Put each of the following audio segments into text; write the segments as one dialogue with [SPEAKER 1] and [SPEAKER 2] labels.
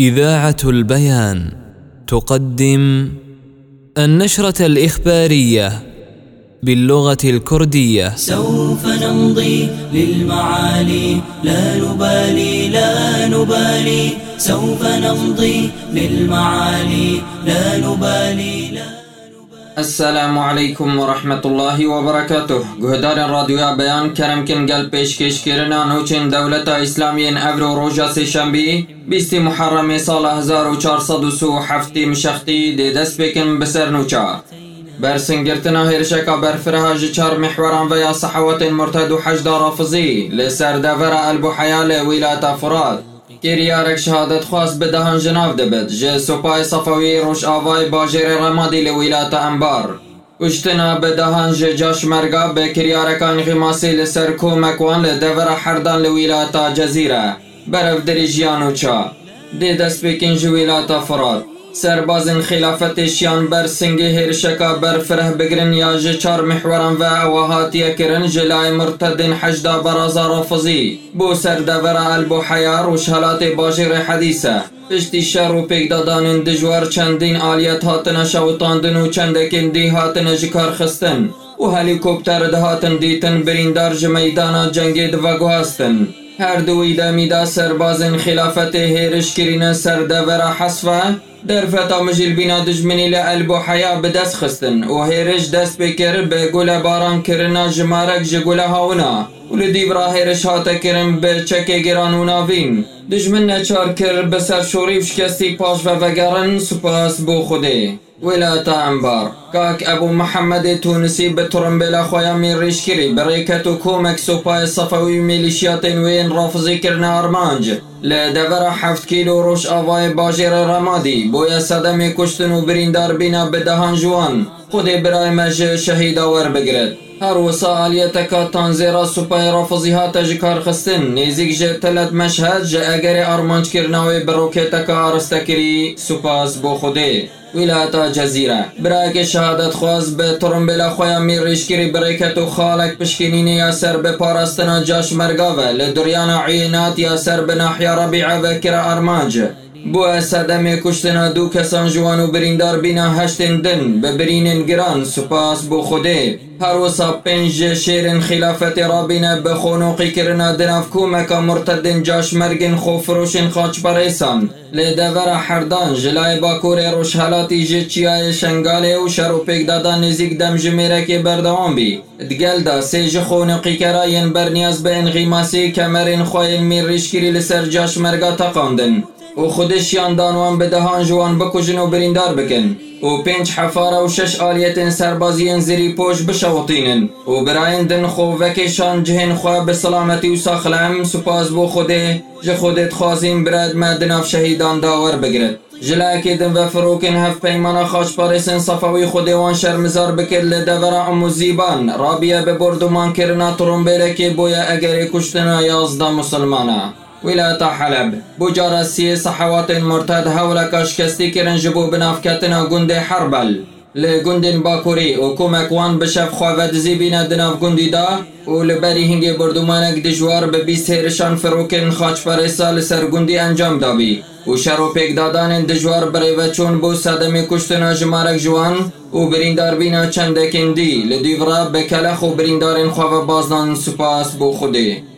[SPEAKER 1] إذاعة البيان تقدم النشرة الإخبارية باللغة الكردية.
[SPEAKER 2] سوف نمضي للمعالي لا نبالي لا نبالي. سوف نمضي للمعالي لا نبالي لا
[SPEAKER 3] السلام عليكم ورحمة الله وبركاته. گهدار رادیو بیان کرم کن گل پیشکش کرنا نوچن دولت اسلامی افرو روژا سی شنبی بیستی محرم سال 1437 مشختی دی دست بکن بسر نوچا. برسنگرتنا هرشکا برفرها جچار محوران و یا صحوات مرتد و حجد رافضی لسر دور البو حیال ویلات فراد کریارک شهادت خواست به دهان جناف دبد جه سپای صفوی روش آوای باجر رمادی لویلات انبار. اشتنا به دهان جه جاش مرگا به کریارکان غماسی لسر کومکوان لدور حردان لویلات جزیره. برف دری جیانو چا. دی دست بکن جویلات فراد سربازن خلافتشیان بر سنگ هرشکا بر فره بگرن یا جه چار محوران و اوهاتیه کرن جلای مرتدن حجدا برازا رافضی بو سر دور البو حیار و شهلات باجر حدیثه. پشتی شر و پیک دادانن دجوار چندین آلیت هاتن شوطاندن و چندکن دی هاتن جکار خستن. و هلیکوپتر دهاتن دیتن بریندار جمیدانا جنگی دوگو هستن. هر دوی دمیدا سربازن خلافت هیرش کرینه سر دور حصفه. در فتا مجل بینا دجمنی لعلب و حیا به دست خستن. و هیرش دست بکر به گل باران کرنا جمارک جگل هاونا. و لدیب را هیرش هاتا کرن به چک گران و ناوین. دجمن نچار کر به سر شوریف شکستی پاش و وگرن سپاس بو خوده ولاتا انبار کاک ابو محمد تونسی به ترمبلا خویا من ریش کری. بریکت و کومک سوپای صفوی میلیشیاتین وین رافضی کرنا ارمانج لدور هفت کیلو روش آوای باجر رمادی. بویا صدم کشتن و بریندار بینا به دهان جوان. خود برای مج شهید آور بگرد هر وسا آلیتکا تانزیرا سوپای رافضی ها تجکار خستن. نیزیک جه تلت مشهد جه اگر ارمانج کرناوی بروکتکا آرستکری سپاس بو خوده. ولاتا جزیره. برای که شهادت خواست به ترمبلا خویا میر ریشگیری برکت و خالک پشکنین یا سر به پارستنا جاش مرگاوه. لدریان عینات یا سر به ناحیا ربیعه و کرا ارماج بو صدم کشتنا دو کسان جوان و بریندار بینا هشتن دن. به برینن گران رابینا به خونوقی کرنا. دناف کومکا مرتدن جاش مرگن خوفروشن خاچ پریسان لدور حردان جلای باکور روش حالاتی جه چیای شنگاله و شر و پیک دادا نزیک دم جمیره که بردوان بی. دگل دا سی جه خونوقی کراین برنیاز به انغیماسی. کمرین خواین میر ریشگیری لسر جاش مرگا تقاندن و خودش دانوان به دهان جوان بکجن و بریندار بکن. و پنج حفاره و شش آلیت سربازین زیری پوش بشوطینن. و براین دن خو وکشان جهن خو به سلامتی و ساخلم سپاس بو خوده. جه خودت خوازین برد مدناف شهیدان داور بگرد. جلاکی دن و فروکن هف پیمانا خاش پارسن صفوی خودوان شرمزار بکر لدور امو زیبان. رابیه به بردومان کرنا ترمبیره که بویا اگر کشتنا یازده مسلمانه. ولاية حلب بجار سی صحوات مرتد هولا شکستی کرن جبو بنافکتنا گند حربل لگندن باکوری و کمک وان بشف خواهد زیبین دناف گندی دا و لبری هنگی بردومانک دجوار به بیست هرشان فروکن خاچ پرسا لسر گندی انجام دابی. و شر پیک دادان دجوار برای و چون بو صدم کشتنا جمارک جوان و بریندار بینا چندکن دی. لدیورا بکلخ و بریندارن خواه بازدان سپاس بو خودی.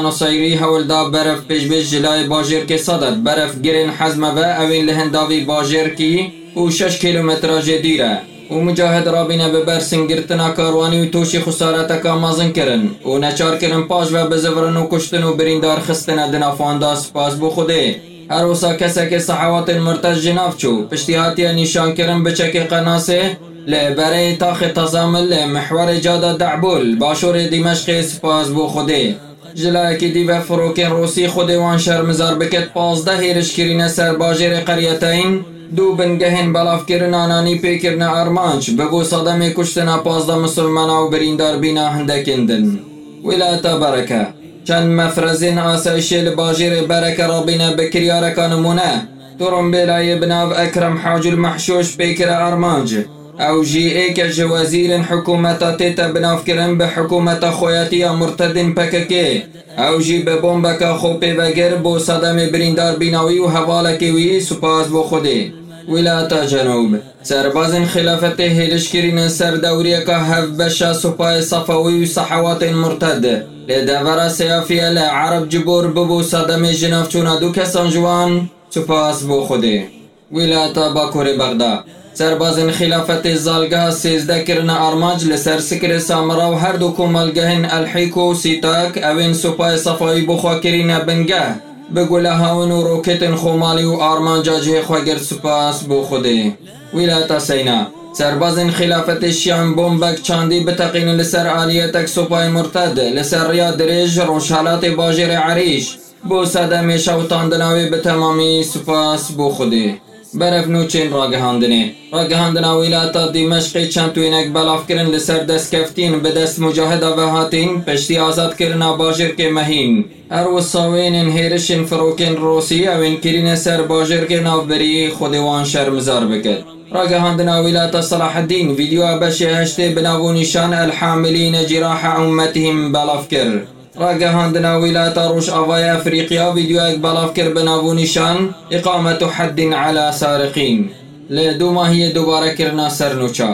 [SPEAKER 3] نصیری هولدا برف پیش بیش جلای باجر که صدد. برف گرین حزمه و اوین لهنداوی باجر کی و شش کیلومتراج دیره و مجاهد رابینه به برسن گرتنا کاروانی و خسارت که مازن کرن. و کرن پاش و بزورن و کشتن و بریندار خستن دنافاندا سپاس بو خوده. هر وسا کسی که صحوات مرتج جناف چو. پشتیاتی نشان کرن بچک لبرای تاخ تزامل محور جاده دعبول باشور دمشق سپاس بو خوده جلایکی دیو فروکن روسی خود وان شرمزار بکت پازده هیرش کرینه سر باجر قریتین دو بنگهن بلاف کرن آنانی پیکرن ارمانچ بگو صدم کشتنا پازده مسلمان و بریندار بینا هندکندن ولایت برکه چند مفرزین آسایشی لباجر برکه را بینا بکریارکان مونه ترم بلای بناو اکرم حاج المحشوش پیکر ارمانج أوجيئك جوازيل حكومة تيتا بنافكرن بحكومة خوياتي مرتد بككي أوجي ببومبك خوبي بو صدام بريندار بناوي وهوالك وي سپاس بو خودي. ولاية جنوب. سرباز خلافت هیلش کرین سر دوریه هف بشا سباي صفوي و صحوات مرتد. لدور سیافیه لعرب جبور ببو صدام جنوف چونا دو كسان جوان سپاس بو خودی ولاية باكور بغداد. سربازن خلافت زالگاه سیزده کرن آرماج لسر سکر سامرا و هر دو کمالگهن الحیکو سیتاک اوین سپای صفایی بخوا کرین بنگه. بگوله هاون و روکتن خومالی و آرمان جاجه خواگر سپاس بو خوده ولایت سینا سربازن خلافت شیعن بومبک چاندی بتقین لسر آلیتک سپای مرتد. لسر ریا درج روشالات باجر عریش. بو صدم شوتاندناوی به تمامی سپاس بو خوده برف نوچین چند توینک بلاف کرن لسر دست کفتین به دست مجاهد و هاتین پشتی آزاد کرنا باجر که مهین. هر وصاوین هیرشن فروکن روسی اوین کرین سر باجر که نافبری خودوان شرمزار بکد راگهاندنا ویلاتا صلاح الدین ویدیو بشی هشته بناو نشان الحاملین جراح امتهم بلاف را گەهاندنا ویلاتە ڕۆژئاوای ئەفریقیا ویددیوایەک بەڵافکرد بەنابوونیشان ئقامەت و حد على سارقین لێ دوو ماهیە دووبارەکردنا سەرنوچە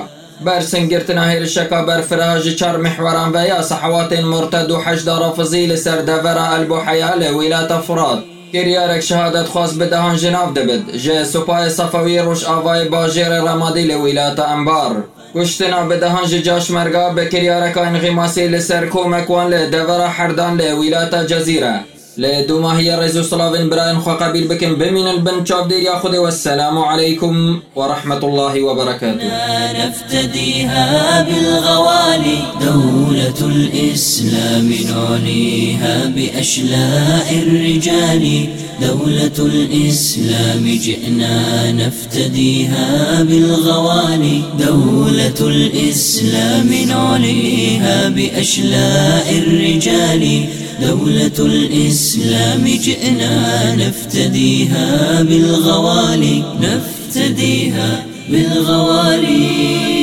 [SPEAKER 3] بەرسنگرتنا هێرشەکە بەرفراژی چار محوەران بە یاسە حواتین مرتە دوو حەشدا ڕەفزی لە سەردەڤرە ئەلبحەیە لە ویلاتە فرات گریارێک شهادت خواست بدەهان جناب دەبێت جه سوپای سەفەوی روش باژێرە ڕەمادی لە ویلاتە انبار گشتنا به دهان جاش مرگا به کریارکا انغماسی لسر کومکوان له دورا حردان له ولایت جزیره. لە دوماهە سلافين براين خو قبيل بكم بن البن دەریا دير ياخذ والسلام عليكم ورحمة الله وبركاته
[SPEAKER 2] نفتديها بالغوالي دولة الإسلام نعنيها بأشلاء الرجال. دولة الإسلام جئنا نفتديها بالغوالي دولة الإسلام نعنيها بأشلاء الرجال. دولة الإسلام جئنا نفتديها بالغوالي نفتديها بالغوالي.